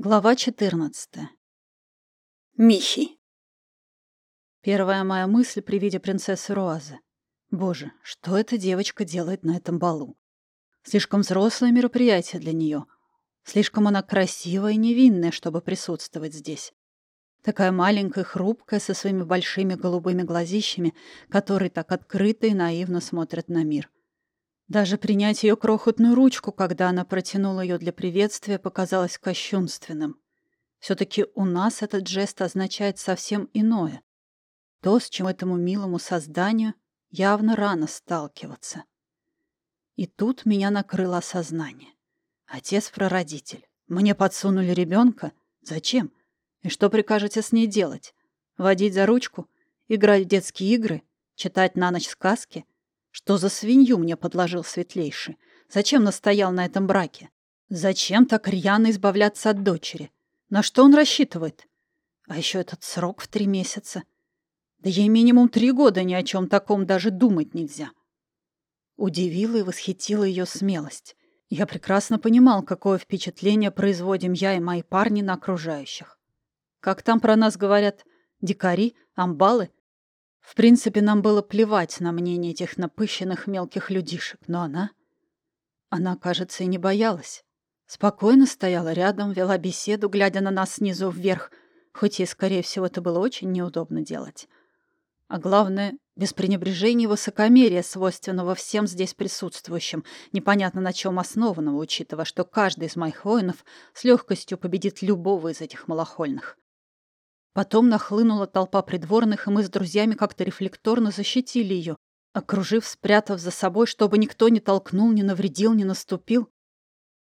Глава 14. Михи. Первая моя мысль при виде принцессы Руазы. Боже, что эта девочка делает на этом балу? Слишком взрослое мероприятие для нее. Слишком она красивая и невинная, чтобы присутствовать здесь. Такая маленькая, хрупкая, со своими большими голубыми глазищами, которые так открыто и наивно смотрят на мир. Даже принять ее крохотную ручку, когда она протянула ее для приветствия, показалось кощунственным. Все-таки у нас этот жест означает совсем иное. То, с чем этому милому созданию явно рано сталкиваться. И тут меня накрыло осознание. Отец-прародитель. Мне подсунули ребенка? Зачем? И что прикажете с ней делать? Водить за ручку? Играть в детские игры? Читать на ночь сказки? Что за свинью мне подложил светлейший? Зачем настоял на этом браке? Зачем так рьяно избавляться от дочери? На что он рассчитывает? А еще этот срок в три месяца. Да ей минимум три года ни о чем таком даже думать нельзя. Удивила и восхитила ее смелость. Я прекрасно понимал, какое впечатление производим я и мои парни на окружающих. Как там про нас говорят, дикари, амбалы в принципе, нам было плевать на мнение этих напыщенных мелких людишек, но она... Она, кажется, и не боялась. Спокойно стояла рядом, вела беседу, глядя на нас снизу вверх, хоть ей, скорее всего, это было очень неудобно делать. А главное, без пренебрежения и высокомерия, свойственного всем здесь присутствующим, непонятно на чем основанного, учитывая, что каждый из моих воинов с легкостью победит любого из этих малохольных. Потом нахлынула толпа придворных, и мы с друзьями как-то рефлекторно защитили ее, окружив, спрятав за собой, чтобы никто не толкнул, не навредил, не наступил.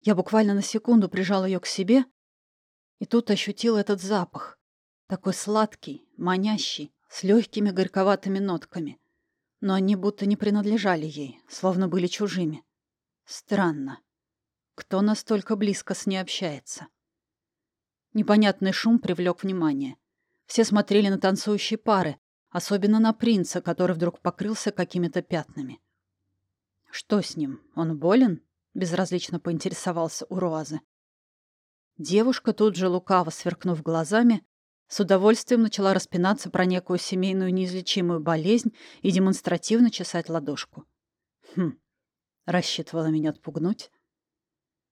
Я буквально на секунду прижал ее к себе, и тут ощутил этот запах. Такой сладкий, манящий, с легкими горьковатыми нотками. Но они будто не принадлежали ей, словно были чужими. Странно. Кто настолько близко с ней общается? Непонятный шум привлек внимание. Все смотрели на танцующие пары, особенно на принца, который вдруг покрылся какими-то пятнами. «Что с ним? Он болен?» — безразлично поинтересовался у Руазы. Девушка, тут же лукаво сверкнув глазами, с удовольствием начала распинаться про некую семейную неизлечимую болезнь и демонстративно чесать ладошку. Хм, рассчитывала меня отпугнуть.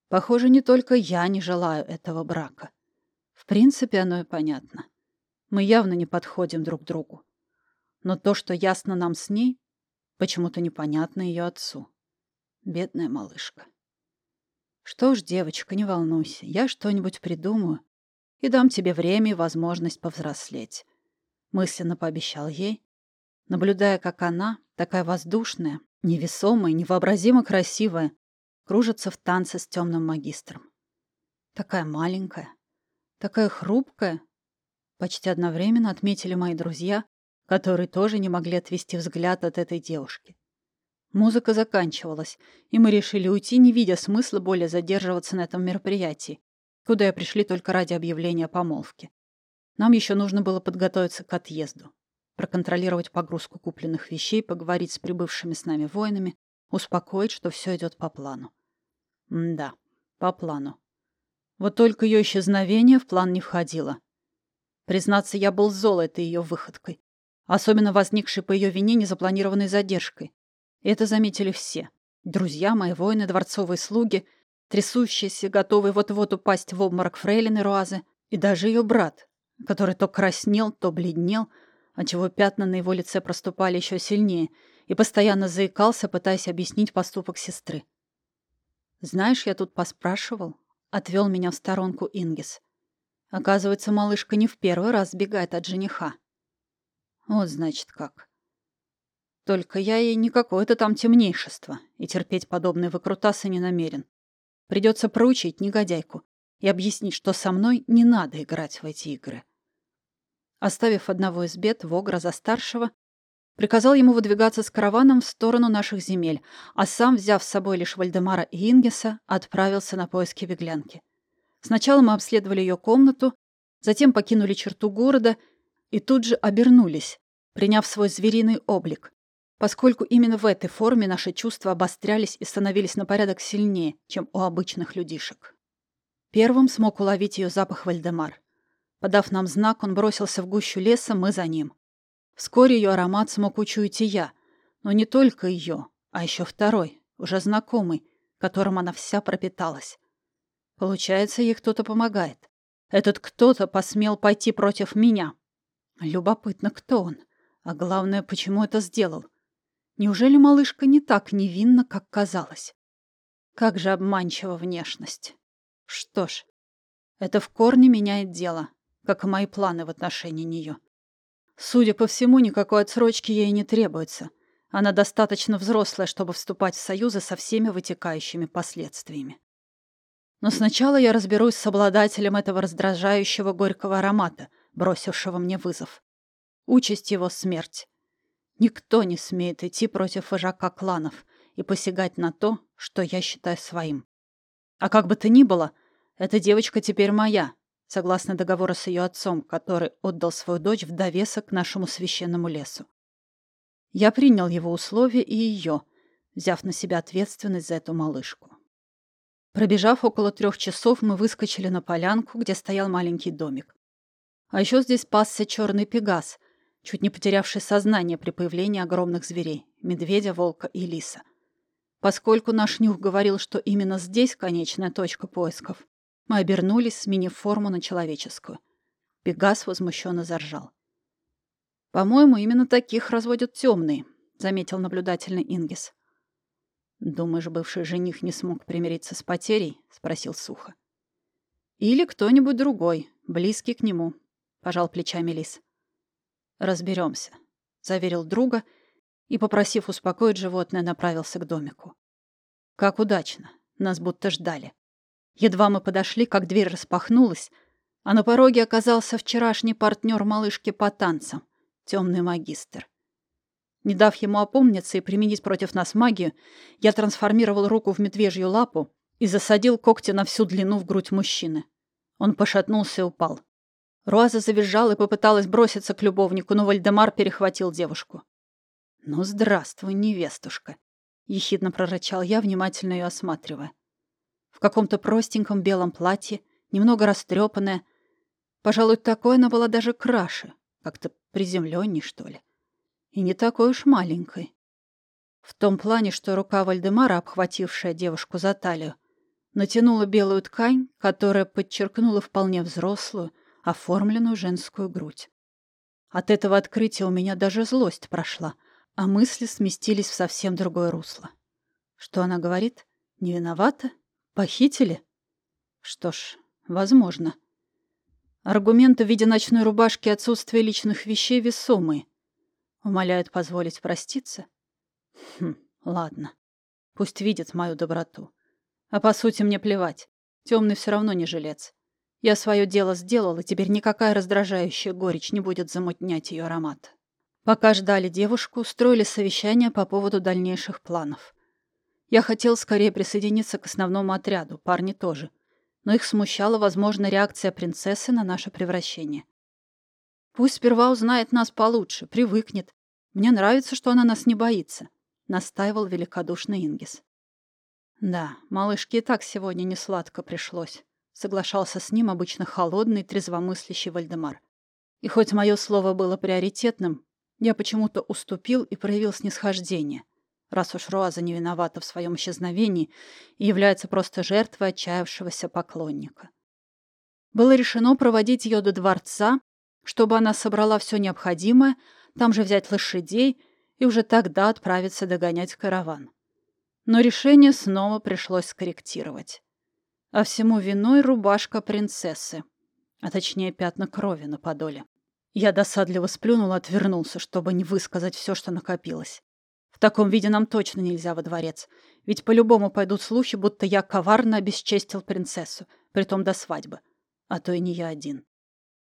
Похоже, не только я не желаю этого брака. В принципе, оно и понятно. Мы явно не подходим друг другу. Но то, что ясно нам с ней, почему-то непонятно ее отцу. Бедная малышка. Что ж, девочка, не волнуйся, я что-нибудь придумаю и дам тебе время и возможность повзрослеть. Мысленно пообещал ей, наблюдая, как она, такая воздушная, невесомая, невообразимо красивая, кружится в танце с темным магистром. Такая маленькая, такая хрупкая Почти одновременно отметили мои друзья, которые тоже не могли отвести взгляд от этой девушки. Музыка заканчивалась, и мы решили уйти, не видя смысла более задерживаться на этом мероприятии, куда я пришли только ради объявления помолвки. Нам еще нужно было подготовиться к отъезду, проконтролировать погрузку купленных вещей, поговорить с прибывшими с нами воинами, успокоить, что все идет по плану. М да, по плану. Вот только ее исчезновение в план не входило. Признаться, я был зол этой ее выходкой. Особенно возникшей по ее вине незапланированной задержкой. Это заметили все. Друзья мои, воины, дворцовые слуги, трясущиеся, готовые вот-вот упасть в обморок фрейлины Руазы, и даже ее брат, который то краснел, то бледнел, отчего пятна на его лице проступали еще сильнее, и постоянно заикался, пытаясь объяснить поступок сестры. «Знаешь, я тут поспрашивал», — отвел меня в сторонку Ингис. Оказывается, малышка не в первый раз сбегает от жениха. Вот значит как. Только я ей не какое-то там темнейшество, и терпеть подобные выкрутасы не намерен. Придется проучить негодяйку и объяснить, что со мной не надо играть в эти игры. Оставив одного из бед, Вогра за старшего, приказал ему выдвигаться с караваном в сторону наших земель, а сам, взяв с собой лишь Вальдемара и Ингеса, отправился на поиски беглянки. Сначала мы обследовали ее комнату, затем покинули черту города и тут же обернулись, приняв свой звериный облик, поскольку именно в этой форме наши чувства обострялись и становились на порядок сильнее, чем у обычных людишек. Первым смог уловить ее запах Вальдемар. Подав нам знак, он бросился в гущу леса, мы за ним. Вскоре ее аромат смог учуять и я. Но не только ее, а еще второй, уже знакомый, которым она вся пропиталась. Получается, ей кто-то помогает. Этот кто-то посмел пойти против меня. Любопытно, кто он. А главное, почему это сделал. Неужели малышка не так невинна, как казалось? Как же обманчива внешность. Что ж, это в корне меняет дело, как и мои планы в отношении нее. Судя по всему, никакой отсрочки ей не требуется. Она достаточно взрослая, чтобы вступать в союзы со всеми вытекающими последствиями. Но сначала я разберусь с обладателем этого раздражающего горького аромата, бросившего мне вызов. Участь его — смерть. Никто не смеет идти против вожака кланов и посягать на то, что я считаю своим. А как бы то ни было, эта девочка теперь моя, согласно договору с ее отцом, который отдал свою дочь в довесок нашему священному лесу. Я принял его условия и ее, взяв на себя ответственность за эту малышку. Пробежав около трех часов, мы выскочили на полянку, где стоял маленький домик. А еще здесь пасся черный пегас, чуть не потерявший сознание при появлении огромных зверей — медведя, волка и лиса. Поскольку наш нюх говорил, что именно здесь конечная точка поисков, мы обернулись, сменив форму на человеческую. Пегас возмущенно заржал. «По-моему, именно таких разводят темные», — заметил наблюдательный Ингис. «Думаешь, бывший жених не смог примириться с потерей?» — спросил сухо. «Или кто-нибудь другой, близкий к нему», — пожал плечами Лис. Разберемся, заверил друга и, попросив успокоить животное, направился к домику. Как удачно, нас будто ждали. Едва мы подошли, как дверь распахнулась, а на пороге оказался вчерашний партнер малышки по танцам, темный магистр. Не дав ему опомниться и применить против нас магию, я трансформировал руку в медвежью лапу и засадил когти на всю длину в грудь мужчины. Он пошатнулся и упал. Руаза завизжала и попыталась броситься к любовнику, но Вальдемар перехватил девушку. «Ну, здравствуй, невестушка», — ехидно прорычал я, внимательно ее осматривая. В каком-то простеньком белом платье, немного растрепанная. Пожалуй, такой она была даже краше, как-то приземленней, что ли. И не такой уж маленькой. В том плане, что рука Вальдемара, обхватившая девушку за талию, натянула белую ткань, которая подчеркнула вполне взрослую, оформленную женскую грудь. От этого открытия у меня даже злость прошла, а мысли сместились в совсем другое русло. Что она говорит? Не виновата? Похитили? Что ж, возможно. Аргументы в виде ночной рубашки и отсутствия личных вещей весомые. Умоляют позволить проститься? Хм, ладно. Пусть видит мою доброту. А по сути мне плевать. Темный все равно не жилец. Я свое дело сделал, и теперь никакая раздражающая горечь не будет замутнять ее аромат. Пока ждали девушку, устроили совещание по поводу дальнейших планов. Я хотел скорее присоединиться к основному отряду, парни тоже. Но их смущала возможная реакция принцессы на наше превращение. Пусть сперва узнает нас получше, привыкнет. Мне нравится, что она нас не боится, — настаивал великодушный Ингис. Да, малышке и так сегодня не сладко пришлось. Соглашался с ним обычно холодный, трезвомыслящий Вальдемар. И хоть мое слово было приоритетным, я почему-то уступил и проявил снисхождение, раз уж Руаза не виновата в своем исчезновении и является просто жертвой отчаявшегося поклонника. Было решено проводить ее до дворца, чтобы она собрала все необходимое, там же взять лошадей и уже тогда отправиться догонять караван. Но решение снова пришлось скорректировать. А всему виной рубашка принцессы, а точнее пятна крови на подоле. Я досадливо сплюнул и отвернулся, чтобы не высказать все, что накопилось. В таком виде нам точно нельзя во дворец, ведь по-любому пойдут слухи, будто я коварно обесчестил принцессу, притом до свадьбы. А то и не я один.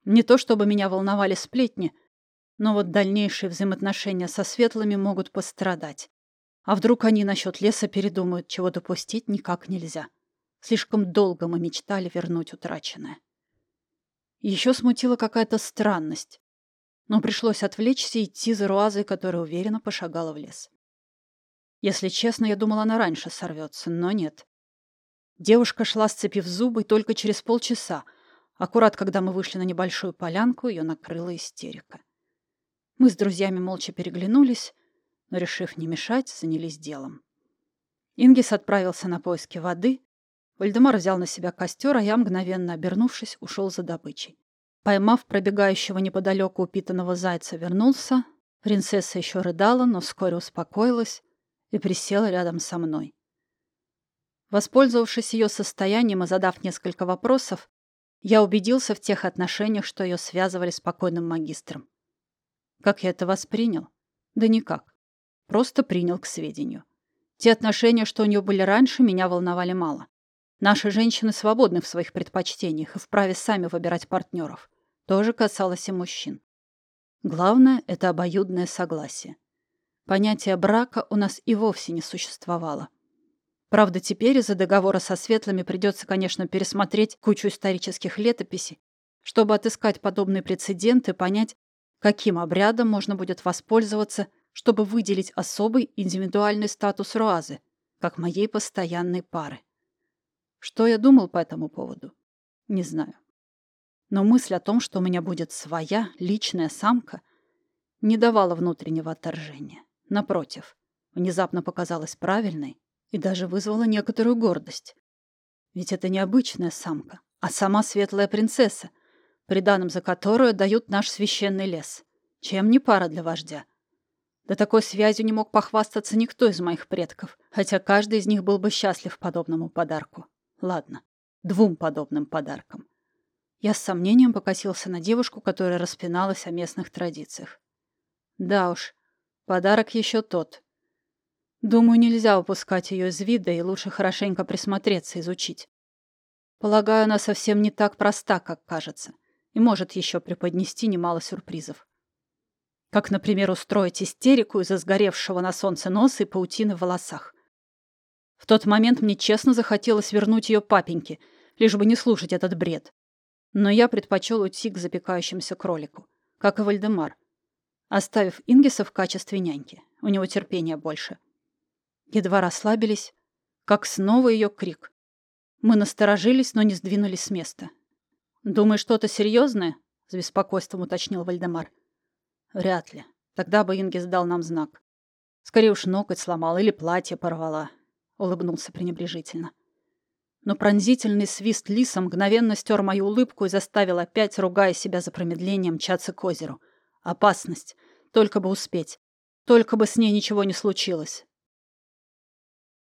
Не то чтобы меня волновали сплетни, но вот дальнейшие взаимоотношения со светлыми могут пострадать. А вдруг они насчет леса передумают, чего допустить никак нельзя. Слишком долго мы мечтали вернуть утраченное. Еще смутила какая-то странность, но пришлось отвлечься и идти за Руазой, которая уверенно пошагала в лес. Если честно, я думала, она раньше сорвется, но нет. Девушка шла, сцепив зубы, только через полчаса. Аккурат, когда мы вышли на небольшую полянку, ее накрыла истерика. Мы с друзьями молча переглянулись, но, решив не мешать, занялись делом. Ингис отправился на поиски воды, Вальдемар взял на себя костер, а я, мгновенно обернувшись, ушел за добычей. Поймав пробегающего неподалеку упитанного зайца, вернулся. Принцесса еще рыдала, но вскоре успокоилась и присела рядом со мной. Воспользовавшись ее состоянием и задав несколько вопросов, я убедился в тех отношениях, что ее связывали с покойным магистром. Как я это воспринял? Да никак. Просто принял к сведению. Те отношения, что у нее были раньше, меня волновали мало. Наши женщины свободны в своих предпочтениях и вправе сами выбирать партнеров. Тоже касалось и мужчин. Главное — это обоюдное согласие. Понятие брака у нас и вовсе не существовало. Правда, теперь из-за договора со светлыми придется, конечно, пересмотреть кучу исторических летописей, чтобы отыскать подобные прецеденты и понять, каким обрядом можно будет воспользоваться, чтобы выделить особый индивидуальный статус Руазы, как моей постоянной пары. Что я думал по этому поводу? Не знаю. Но мысль о том, что у меня будет своя личная самка, не давала внутреннего отторжения. Напротив, внезапно показалась правильной и даже вызвала некоторую гордость. Ведь это не обычная самка, а сама светлая принцесса, приданым за которую дают наш священный лес. Чем не пара для вождя? Да такой связью не мог похвастаться никто из моих предков, хотя каждый из них был бы счастлив подобному подарку. Ладно, двум подобным подаркам. Я с сомнением покосился на девушку, которая распиналась о местных традициях. Да уж, подарок еще тот. Думаю, нельзя упускать ее из вида, и лучше хорошенько присмотреться, изучить. Полагаю, она совсем не так проста, как кажется и может еще преподнести немало сюрпризов. Как, например, устроить истерику из-за сгоревшего на солнце носа и паутины в волосах. В тот момент мне честно захотелось вернуть ее папеньке, лишь бы не слушать этот бред. Но я предпочел уйти к запекающемуся кролику, как и Вальдемар, оставив Ингиса в качестве няньки. У него терпения больше. Едва расслабились, как снова ее крик. Мы насторожились, но не сдвинулись с места. «Думаешь, что-то серьезное?» — с беспокойством уточнил Вальдемар. «Вряд ли. Тогда бы Ингис дал нам знак. Скорее уж ноготь сломал или платье порвала», — улыбнулся пренебрежительно. Но пронзительный свист лиса мгновенно стер мою улыбку и заставил опять, ругая себя за промедление, мчаться к озеру. Опасность. Только бы успеть. Только бы с ней ничего не случилось.